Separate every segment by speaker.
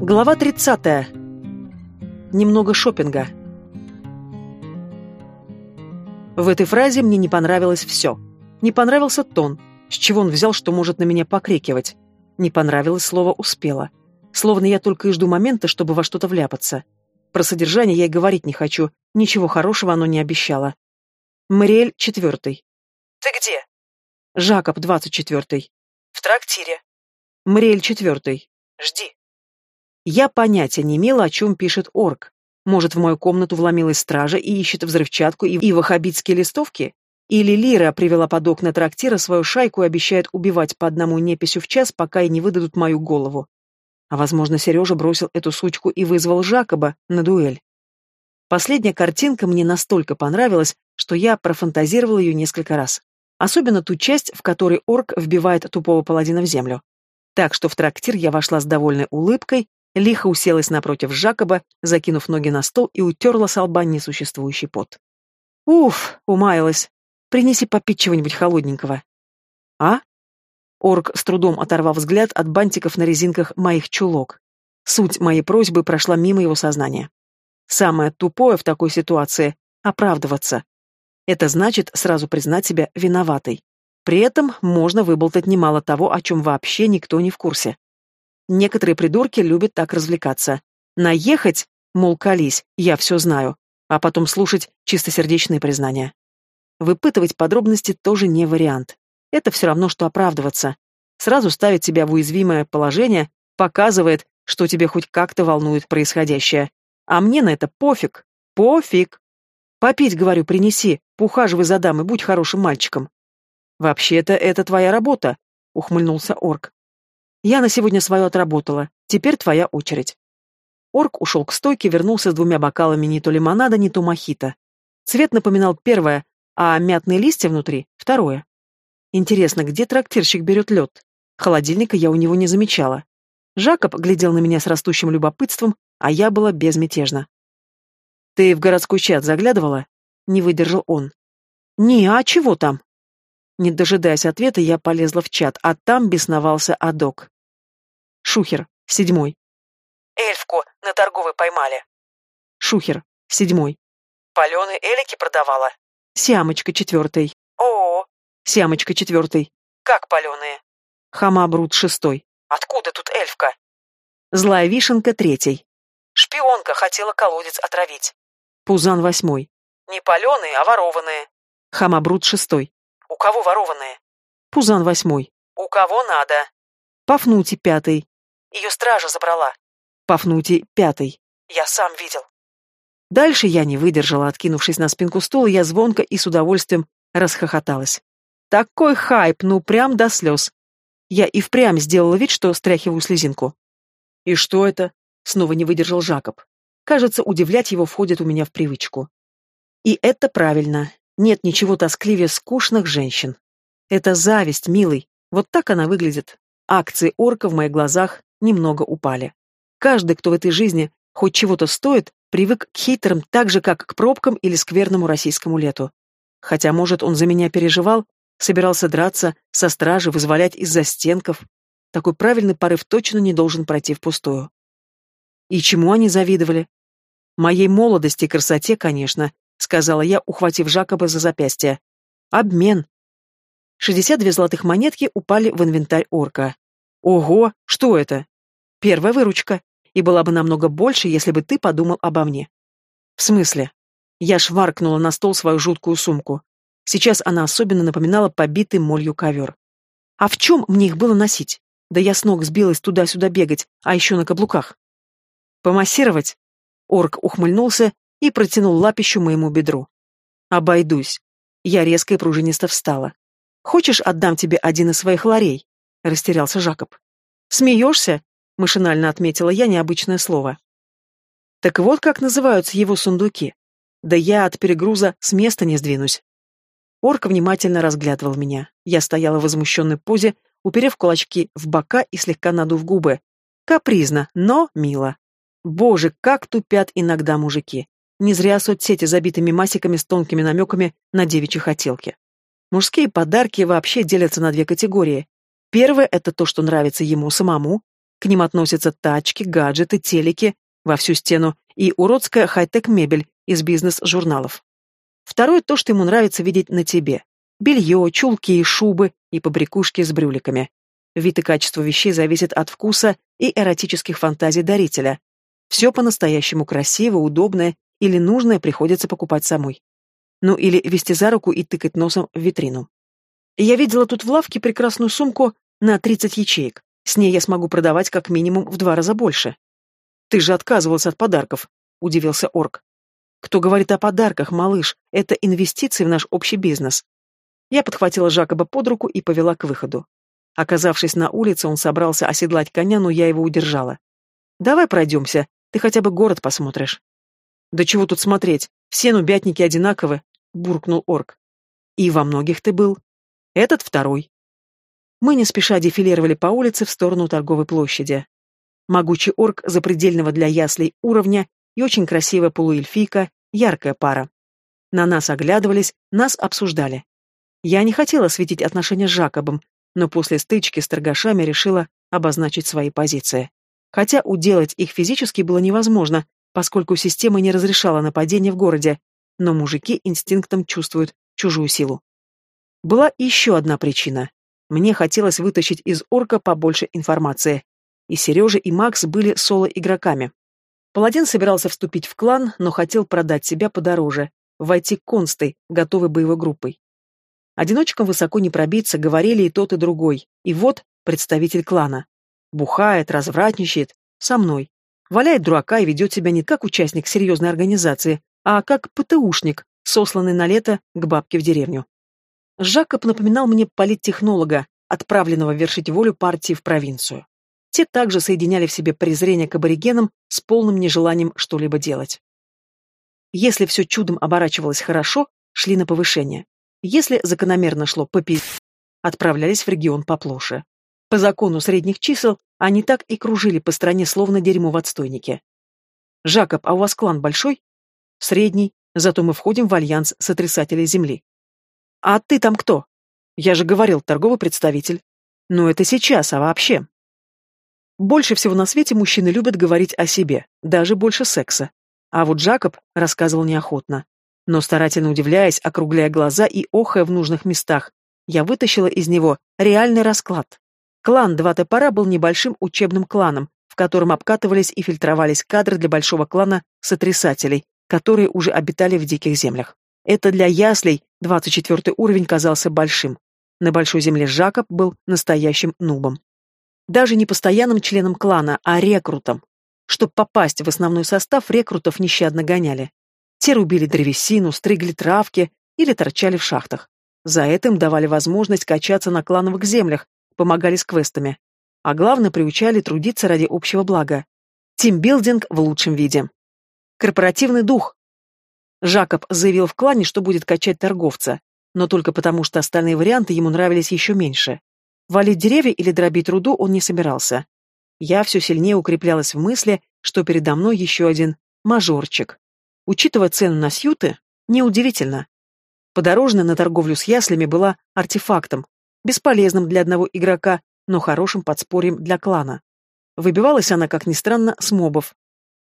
Speaker 1: Глава 30. Немного шопинга. В этой фразе мне не понравилось все. Не понравился тон, с чего он взял, что может на меня покрикивать. Не понравилось слово «успела». Словно я только и жду момента, чтобы во что-то вляпаться. Про содержание я и говорить не хочу, ничего хорошего оно не обещало. Мариэль, четвертый.
Speaker 2: «Ты где?»
Speaker 1: Жакоб, двадцать четвертый.
Speaker 2: «В трактире».
Speaker 1: Мариэль, четвертый.
Speaker 2: «Жди».
Speaker 1: Я понятия не имела, о чем пишет орк. Может, в мою комнату вломилась стража и ищет взрывчатку и, и ваххабитские листовки? Или Лира привела под окна трактира свою шайку и обещает убивать по одному неписью в час, пока и не выдадут мою голову? А, возможно, Сережа бросил эту сучку и вызвал Жакоба на дуэль. Последняя картинка мне настолько понравилась, что я профантазировала ее несколько раз. Особенно ту часть, в которой орк вбивает тупого паладина в землю. Так что в трактир я вошла с довольной улыбкой, лихо уселась напротив Жакоба, закинув ноги на стол и утерла с лба несуществующий пот. «Уф!» — умаялась. «Принеси попить чего-нибудь холодненького». «А?» Орк с трудом оторвал взгляд от бантиков на резинках моих чулок. Суть моей просьбы прошла мимо его сознания. Самое тупое в такой ситуации — оправдываться. Это значит сразу признать себя виноватой. При этом можно выболтать немало того, о чем вообще никто не в курсе. Некоторые придурки любят так развлекаться. Наехать, мол, колись, я все знаю, а потом слушать чистосердечные признания. Выпытывать подробности тоже не вариант. Это все равно, что оправдываться. Сразу ставить себя в уязвимое положение показывает, что тебе хоть как-то волнует происходящее. А мне на это пофиг. Пофиг. Попить, говорю, принеси, поухаживай за дамой, будь хорошим мальчиком. Вообще-то это твоя работа, ухмыльнулся орк. Я на сегодня свое отработала. Теперь твоя очередь. Орк ушел к стойке, вернулся с двумя бокалами не то лимонада, не то мохито. Цвет напоминал первое, а мятные листья внутри — второе. Интересно, где трактирщик берет лед? Холодильника я у него не замечала. Жакоб глядел на меня с растущим любопытством, а я была безмятежна. «Ты в городской чат заглядывала?» — не выдержал он. «Не, а чего там?» Не дожидаясь ответа, я полезла в чат, а там бесновался Адок. Шухер, седьмой.
Speaker 2: Эльфку на торговой поймали.
Speaker 1: Шухер, седьмой.
Speaker 2: Паленые элики продавала.
Speaker 1: Сиамочка, четвертый.
Speaker 2: О,
Speaker 1: Сиамочка, четвертый.
Speaker 2: как паленые?
Speaker 1: Хамабрут, шестой.
Speaker 2: Откуда тут эльфка?
Speaker 1: Злая вишенка, третий.
Speaker 2: Шпионка хотела колодец отравить.
Speaker 1: Пузан, восьмой.
Speaker 2: Не паленые, а ворованные.
Speaker 1: Хамабрут, шестой.
Speaker 2: У кого ворованные?
Speaker 1: Пузан, восьмой.
Speaker 2: У кого надо?
Speaker 1: Пафнутий, пятый.
Speaker 2: Ее стража забрала.
Speaker 1: Пафнутий, пятый.
Speaker 2: Я сам видел.
Speaker 1: Дальше я не выдержала, откинувшись на спинку стула, я звонко и с удовольствием расхохоталась. Такой хайп, ну прям до слез. Я и впрямь сделала вид, что стряхиваю слезинку. «И что это?» — снова не выдержал Жакоб. Кажется, удивлять его входит у меня в привычку. И это правильно. Нет ничего тоскливее скучных женщин. Это зависть, милый. Вот так она выглядит. Акции орка в моих глазах немного упали. Каждый, кто в этой жизни хоть чего-то стоит, привык к хейтерам так же, как к пробкам или скверному российскому лету. Хотя, может, он за меня переживал, собирался драться, со стражи, вызволять из-за стенков. Такой правильный порыв точно не должен пройти впустую. И чему они завидовали? Моей молодости и красоте, конечно, — сказала я, ухватив Жакоба за запястье. «Обмен». Шестьдесят две золотых монетки упали в инвентарь орка. «Ого, что это?» «Первая выручка. И была бы намного больше, если бы ты подумал обо мне». «В смысле?» Я шваркнула на стол свою жуткую сумку. Сейчас она особенно напоминала побитый молью ковер. «А в чем мне их было носить? Да я с ног сбилась туда-сюда бегать, а еще на каблуках». «Помассировать?» Орк ухмыльнулся и протянул лапищу моему бедру. «Обойдусь». Я резко и пружинисто встала. «Хочешь, отдам тебе один из своих ларей?» — растерялся Жакоб. «Смеешься?» — машинально отметила я необычное слово. «Так вот как называются его сундуки. Да я от перегруза с места не сдвинусь». Орк внимательно разглядывал меня. Я стояла в возмущенной позе, уперев кулачки в бока и слегка надув губы. Капризно, но мило. Боже, как тупят иногда мужики. Не зря соцсети забиты мимасиками с тонкими намеками на девичьи хотелки. Мужские подарки вообще делятся на две категории. Первое — это то, что нравится ему самому. К ним относятся тачки, гаджеты, телеки во всю стену и уродская хай-тек мебель из бизнес-журналов. Второе — то, что ему нравится видеть на тебе. Белье, чулки, шубы и побрякушки с брюликами. Вид и качество вещей зависит от вкуса и эротических фантазий дарителя. Все по-настоящему красиво, удобное или нужное приходится покупать самой. Ну или вести за руку и тыкать носом в витрину. Я видела тут в лавке прекрасную сумку на 30 ячеек. С ней я смогу продавать как минимум в два раза больше. Ты же отказывался от подарков, удивился Орк. Кто говорит о подарках, малыш? Это инвестиции в наш общий бизнес. Я подхватила Жакоба под руку и повела к выходу. Оказавшись на улице, он собрался оседлать коня, но я его удержала. «Давай пройдемся, ты хотя бы город посмотришь». «Да чего тут смотреть? Все нубятники одинаковы», — буркнул орк. «И во многих ты был. Этот второй». Мы не спеша дефилировали по улице в сторону торговой площади. Могучий орк запредельного для яслей уровня и очень красивая полуэльфийка, яркая пара. На нас оглядывались, нас обсуждали. Я не хотела светить отношения с Жакобом, но после стычки с торгашами решила обозначить свои позиции. Хотя уделать их физически было невозможно, поскольку система не разрешала нападения в городе, но мужики инстинктом чувствуют чужую силу. Была еще одна причина. Мне хотелось вытащить из орка побольше информации. И Сережа, и Макс были соло-игроками. Паладин собирался вступить в клан, но хотел продать себя подороже, войти констой, готовой боевой группой. Одиночкам высоко не пробиться, говорили и тот, и другой. И вот представитель клана. Бухает, развратничает. Со мной. Валяет дурака и ведет себя не как участник серьезной организации, а как ПТУшник, сосланный на лето к бабке в деревню. Жакоб напоминал мне политтехнолога, отправленного вершить волю партии в провинцию. Те также соединяли в себе презрение к аборигенам с полным нежеланием что-либо делать. Если все чудом оборачивалось хорошо, шли на повышение. Если закономерно шло по пи... отправлялись в регион поплоше. По закону средних чисел они так и кружили по стране, словно дерьмо в отстойнике. «Жакоб, а у вас клан большой?» «Средний, зато мы входим в альянс сотрясателей земли». «А ты там кто?» «Я же говорил, торговый представитель». «Ну это сейчас, а вообще?» Больше всего на свете мужчины любят говорить о себе, даже больше секса. А вот Джакоб рассказывал неохотно. Но старательно удивляясь, округляя глаза и охая в нужных местах, я вытащила из него реальный расклад. Клан «Два топора» был небольшим учебным кланом, в котором обкатывались и фильтровались кадры для большого клана сотрясателей, которые уже обитали в диких землях. Это для яслей 24 уровень казался большим. На большой земле Жакоб был настоящим нубом. Даже не постоянным членом клана, а рекрутом. Чтобы попасть в основной состав, рекрутов нещадно гоняли. Те рубили древесину, стригли травки или торчали в шахтах. За это им давали возможность качаться на клановых землях, помогали с квестами. А главное, приучали трудиться ради общего блага. Тимбилдинг в лучшем виде. Корпоративный дух. Жакоб заявил в клане, что будет качать торговца, но только потому, что остальные варианты ему нравились еще меньше. Валить деревья или дробить руду он не собирался. Я все сильнее укреплялась в мысли, что передо мной еще один мажорчик. Учитывая цену на сьюты, неудивительно. Подорожная на торговлю с яслями была артефактом, бесполезным для одного игрока, но хорошим подспорьем для клана. Выбивалась она, как ни странно, с мобов.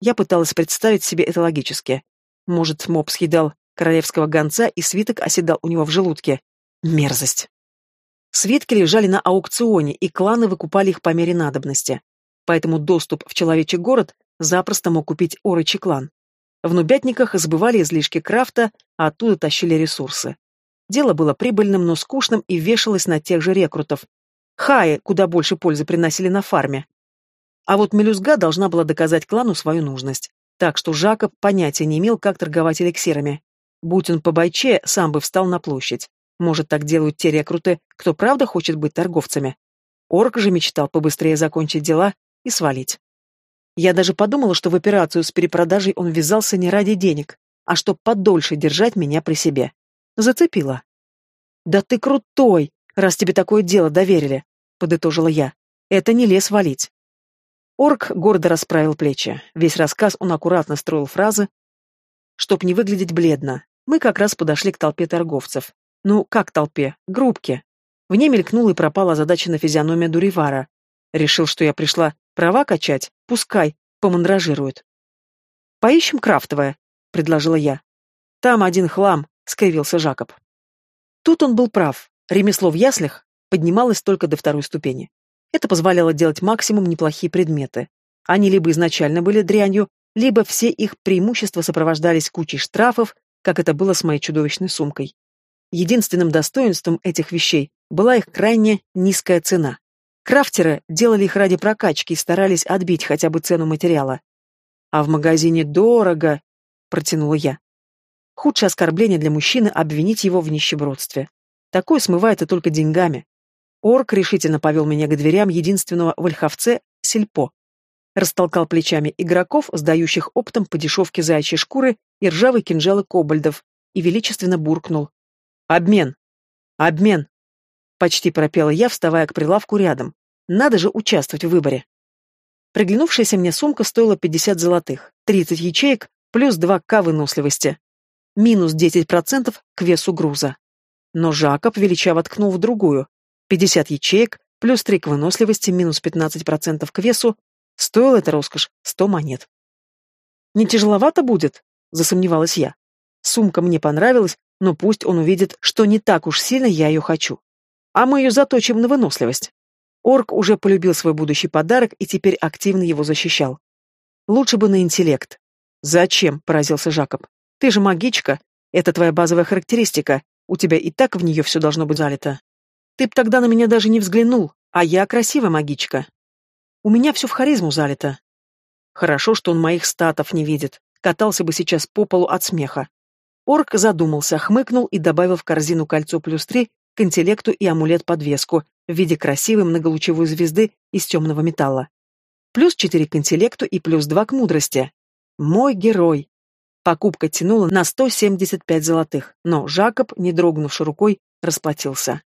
Speaker 1: Я пыталась представить себе это логически. Может, моб съедал королевского гонца, и свиток оседал у него в желудке. Мерзость. Свитки лежали на аукционе, и кланы выкупали их по мере надобности. Поэтому доступ в человечий город запросто мог купить орочий клан. В нубятниках сбывали излишки крафта, а оттуда тащили ресурсы. Дело было прибыльным, но скучным и вешалось на тех же рекрутов. Хаи куда больше пользы приносили на фарме. А вот мелюзга должна была доказать клану свою нужность. Так что Жакоб понятия не имел, как торговать эликсирами. Будь он по бойче, сам бы встал на площадь. Может, так делают те рекруты, кто правда хочет быть торговцами. Орк же мечтал побыстрее закончить дела и свалить. Я даже подумала, что в операцию с перепродажей он ввязался не ради денег, а чтоб подольше держать меня при себе. Зацепила. «Да ты крутой, раз тебе такое дело доверили», — подытожила я. «Это не лес валить». Орк гордо расправил плечи. Весь рассказ он аккуратно строил фразы, чтоб не выглядеть бледно. Мы как раз подошли к толпе торговцев. Ну, как толпе? Группке. В ней мелькнула и пропала задача на физиономия Дуривара. Решил, что я пришла Права качать? Пускай, помандражирует. Поищем крафтовое, предложила я. Там один хлам, скривился Жакоб. Тут он был прав. Ремесло в яслях поднималось только до второй ступени. Это позволяло делать максимум неплохие предметы. Они либо изначально были дрянью, либо все их преимущества сопровождались кучей штрафов, как это было с моей чудовищной сумкой. Единственным достоинством этих вещей была их крайне низкая цена. Крафтеры делали их ради прокачки и старались отбить хотя бы цену материала. «А в магазине дорого», — протянула я. Худшее оскорбление для мужчины — обвинить его в нищебродстве. Такое смывается только деньгами. Орк решительно повел меня к дверям единственного в Ольховце — сельпо. Растолкал плечами игроков, сдающих оптом по дешевке заячьей шкуры и ржавые кинжалы кобальдов, и величественно буркнул. «Обмен! Обмен!» Почти пропела я, вставая к прилавку рядом. «Надо же участвовать в выборе!» Приглянувшаяся мне сумка стоила 50 золотых, 30 ячеек плюс 2к выносливости минус 10% к весу груза. Но Жакоб величаво ткнул в другую. 50 ячеек, плюс 3 к выносливости, минус 15% к весу. Стоила эта роскошь 100 монет. «Не тяжеловато будет?» — засомневалась я. Сумка мне понравилась, но пусть он увидит, что не так уж сильно я ее хочу. А мы ее заточим на выносливость. Орк уже полюбил свой будущий подарок и теперь активно его защищал. Лучше бы на интеллект. «Зачем?» — поразился Жакоб. Ты же магичка. Это твоя базовая характеристика. У тебя и так в нее все должно быть залито. Ты б тогда на меня даже не взглянул, а я красивая магичка. У меня все в харизму залито. Хорошо, что он моих статов не видит. Катался бы сейчас по полу от смеха. Орк задумался, хмыкнул и добавил в корзину кольцо плюс три к интеллекту и амулет-подвеску в виде красивой многолучевой звезды из темного металла. Плюс четыре к интеллекту и плюс два к мудрости. Мой герой. Покупка тянула на 175 золотых, но Жакоб, не дрогнувши рукой, расплатился.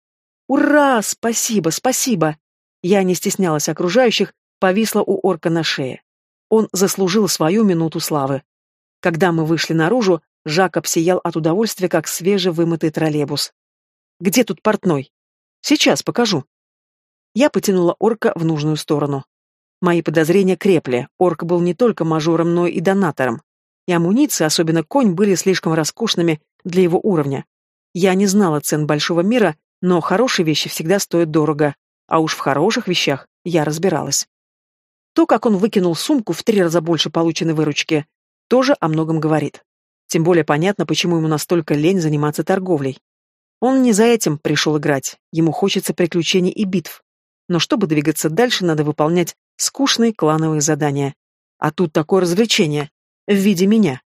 Speaker 1: «Ура! Спасибо, спасибо!» Я не стеснялась окружающих, повисла у орка на шее. Он заслужил свою минуту славы. Когда мы вышли наружу, Жакоб сиял от удовольствия, как свежевымытый троллейбус. «Где тут портной?» «Сейчас покажу». Я потянула орка в нужную сторону. Мои подозрения крепли. Орк был не только мажором, но и донатором и амуниция, особенно конь, были слишком роскошными для его уровня. Я не знала цен большого мира, но хорошие вещи всегда стоят дорого, а уж в хороших вещах я разбиралась. То, как он выкинул сумку в три раза больше полученной выручки, тоже о многом говорит. Тем более понятно, почему ему настолько лень заниматься торговлей. Он не за этим пришел играть, ему хочется приключений и битв. Но чтобы двигаться дальше, надо выполнять скучные клановые задания. А тут такое развлечение в виде меня.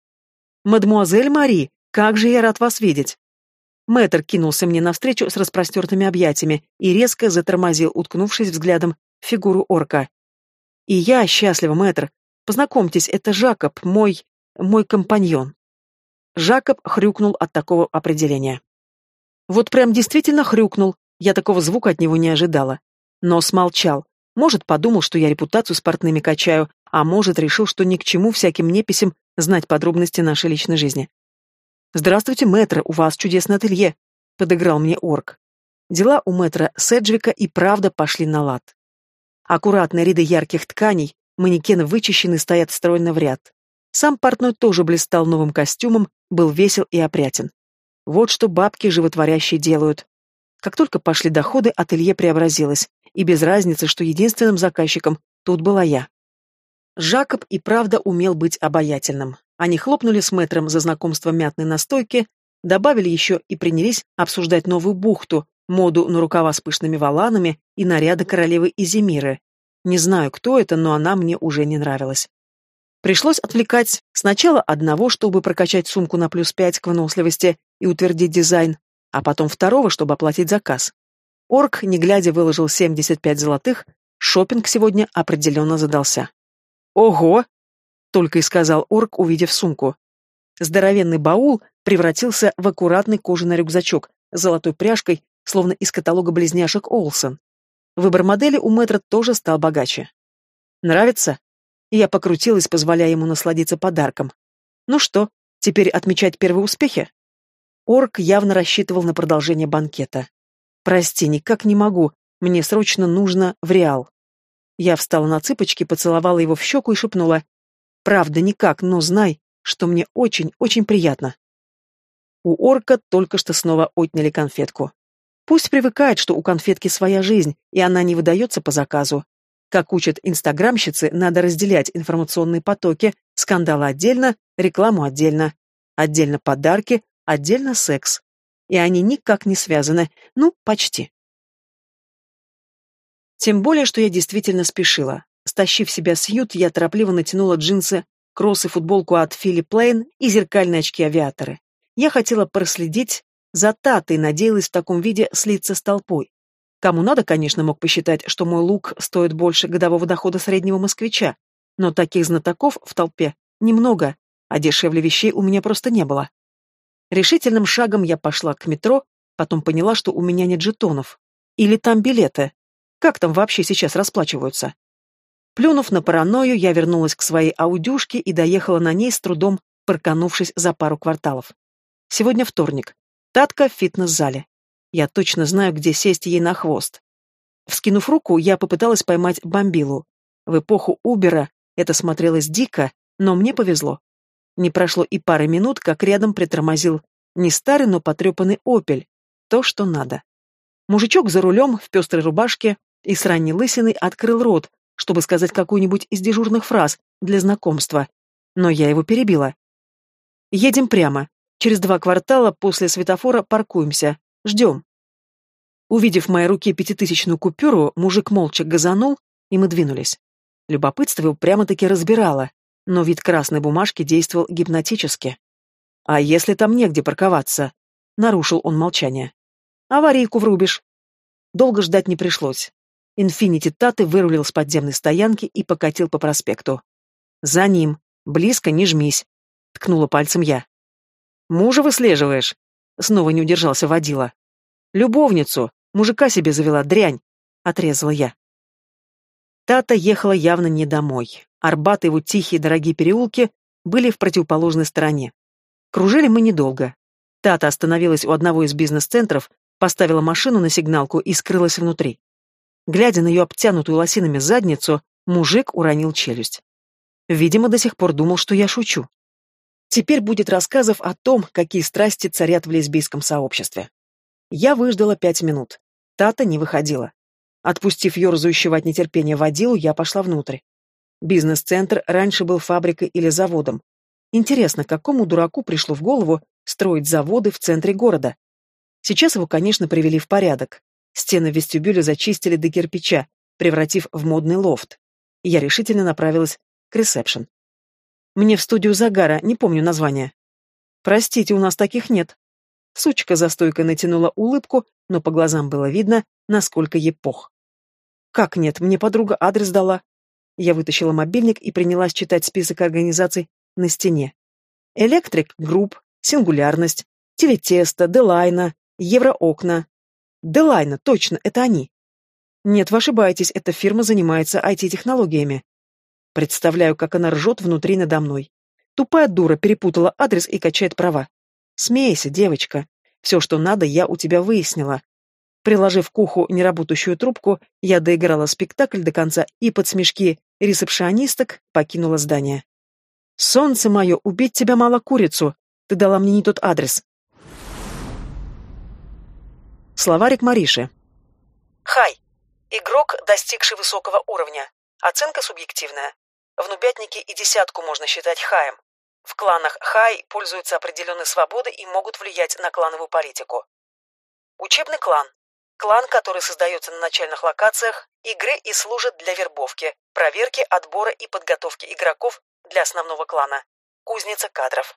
Speaker 1: «Мадемуазель Мари, как же я рад вас видеть!» Мэтр кинулся мне навстречу с распростертыми объятиями и резко затормозил, уткнувшись взглядом в фигуру орка. «И я счастлива, мэтр. Познакомьтесь, это Жакоб, мой... мой компаньон». Жакоб хрюкнул от такого определения. Вот прям действительно хрюкнул, я такого звука от него не ожидала. Но смолчал. Может, подумал, что я репутацию с портными качаю, а может, решил, что ни к чему всяким неписям знать подробности нашей личной жизни. «Здравствуйте, мэтр, у вас чудесное ателье», — подыграл мне орк. Дела у мэтра Седжвика и правда пошли на лад. Аккуратные ряды ярких тканей, манекены вычищены, стоят стройно в ряд. Сам портной тоже блистал новым костюмом, был весел и опрятен. Вот что бабки животворящие делают. Как только пошли доходы, ателье преобразилось, и без разницы, что единственным заказчиком тут была я. Жакоб и правда умел быть обаятельным. Они хлопнули с мэтром за знакомство мятной настойки, добавили еще и принялись обсуждать новую бухту, моду на рукава с пышными воланами и наряды королевы Изимиры. Не знаю, кто это, но она мне уже не нравилась. Пришлось отвлекать сначала одного, чтобы прокачать сумку на плюс пять к выносливости и утвердить дизайн, а потом второго, чтобы оплатить заказ. Орк, не глядя, выложил 75 золотых, шопинг сегодня определенно задался. «Ого!» — только и сказал орк, увидев сумку. Здоровенный баул превратился в аккуратный кожаный рюкзачок с золотой пряжкой, словно из каталога близняшек Олсен. Выбор модели у мэтра тоже стал богаче. «Нравится?» Я покрутилась, позволяя ему насладиться подарком. «Ну что, теперь отмечать первые успехи?» Орк явно рассчитывал на продолжение банкета. «Прости, никак не могу. Мне срочно нужно в Реал». Я встала на цыпочки, поцеловала его в щеку и шепнула. «Правда, никак, но знай, что мне очень-очень приятно». У орка только что снова отняли конфетку. Пусть привыкает, что у конфетки своя жизнь, и она не выдается по заказу. Как учат инстаграмщицы, надо разделять информационные потоки, скандалы отдельно, рекламу отдельно. Отдельно подарки, отдельно секс. И они никак не связаны, ну, почти. Тем более, что я действительно спешила. Стащив себя с ют, я торопливо натянула джинсы, кроссы, футболку от Фили Плейн и зеркальные очки-авиаторы. Я хотела проследить за Татой, надеялась в таком виде слиться с толпой. Кому надо, конечно, мог посчитать, что мой лук стоит больше годового дохода среднего москвича, но таких знатоков в толпе немного, а дешевле вещей у меня просто не было. Решительным шагом я пошла к метро, потом поняла, что у меня нет жетонов. Или там билеты. Как там вообще сейчас расплачиваются? Плюнув на паранойю, я вернулась к своей аудюшке и доехала на ней с трудом, парканувшись за пару кварталов. Сегодня вторник. Татка в фитнес-зале. Я точно знаю, где сесть ей на хвост. Вскинув руку, я попыталась поймать бомбилу. В эпоху Убера это смотрелось дико, но мне повезло. Не прошло и пары минут, как рядом притормозил не старый, но потрепанный «Опель». То, что надо. Мужичок за рулем, в пестрой рубашке и с ранней лысиной открыл рот, чтобы сказать какую-нибудь из дежурных фраз для знакомства. Но я его перебила. «Едем прямо. Через два квартала после светофора паркуемся. Ждем». Увидев в моей руке пятитысячную купюру, мужик молча газанул, и мы двинулись. Любопытство его прямо-таки разбирало но вид красной бумажки действовал гипнотически. «А если там негде парковаться?» — нарушил он молчание. «Аварийку врубишь». Долго ждать не пришлось. Инфинити Таты вырулил с подземной стоянки и покатил по проспекту. «За ним. Близко не жмись», — ткнула пальцем я. «Мужа выслеживаешь?» — снова не удержался водила. «Любовницу. Мужика себе завела дрянь», — отрезала я. Тата ехала явно не домой. Арбат и его тихие дорогие переулки были в противоположной стороне. Кружили мы недолго. Тата остановилась у одного из бизнес-центров, поставила машину на сигналку и скрылась внутри. Глядя на ее обтянутую лосинами задницу, мужик уронил челюсть. Видимо, до сих пор думал, что я шучу. Теперь будет рассказов о том, какие страсти царят в лесбийском сообществе. Я выждала пять минут. Тата не выходила. Отпустив ерзающего от нетерпения водилу, я пошла внутрь. Бизнес-центр раньше был фабрикой или заводом. Интересно, какому дураку пришло в голову строить заводы в центре города? Сейчас его, конечно, привели в порядок. Стены вестибюля зачистили до кирпича, превратив в модный лофт. Я решительно направилась к ресепшн. Мне в студию загара, не помню название. Простите, у нас таких нет. Сучка за стойкой натянула улыбку, но по глазам было видно, насколько ей пох. «Как нет? Мне подруга адрес дала». Я вытащила мобильник и принялась читать список организаций на стене. Electric Group, Сингулярность, Телетеста, Делайна, Евроокна. Делайна, точно, это они. Нет, вы ошибаетесь, эта фирма занимается IT-технологиями. Представляю, как она ржет внутри надо мной. Тупая дура перепутала адрес и качает права. Смейся, девочка. Все, что надо, я у тебя выяснила. Приложив к уху неработающую трубку, я доиграла спектакль до конца и под смешки ресепшионисток покинула здание. «Солнце мое, убить тебя мало курицу! Ты дала мне не тот адрес!» Словарик Мариши.
Speaker 2: Хай. Игрок, достигший высокого уровня. Оценка субъективная. В нубятнике и десятку можно считать хаем. В кланах хай пользуются определенной свободой и могут влиять на клановую политику. Учебный клан. Клан, который создается на начальных локациях игры и служит для вербовки, проверки, отбора и подготовки игроков для основного клана. Кузница кадров.